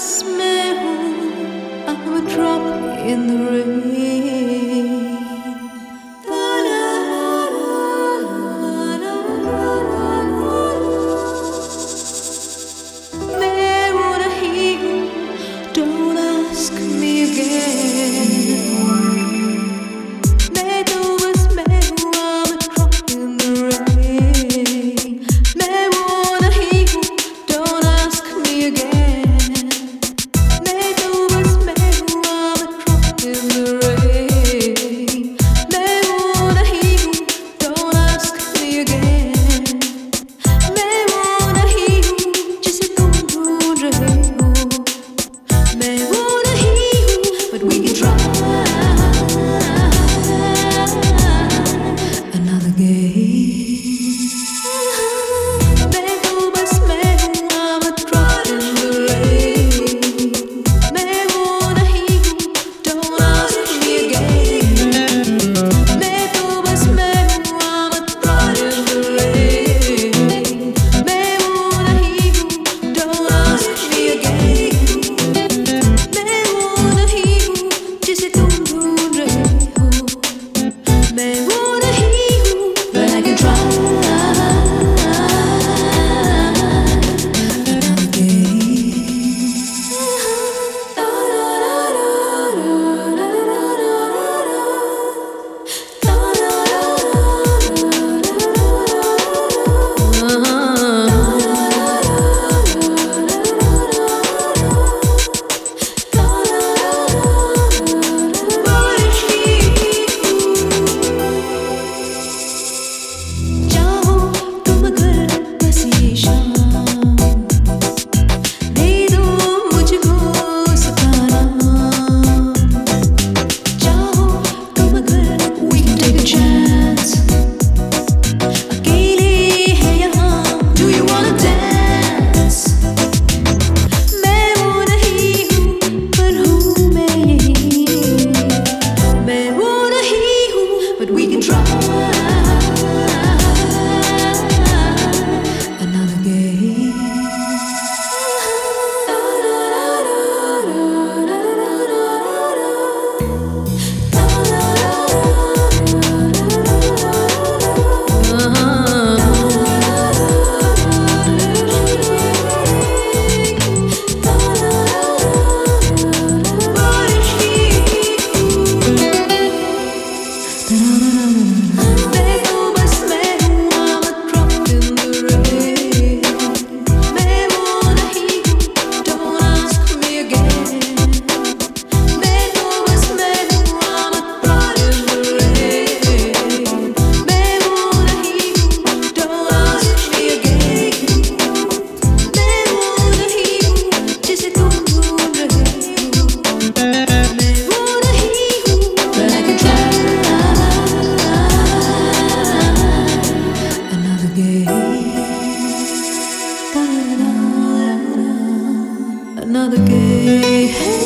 हूँ I'm a drop in the rain Baby another gay.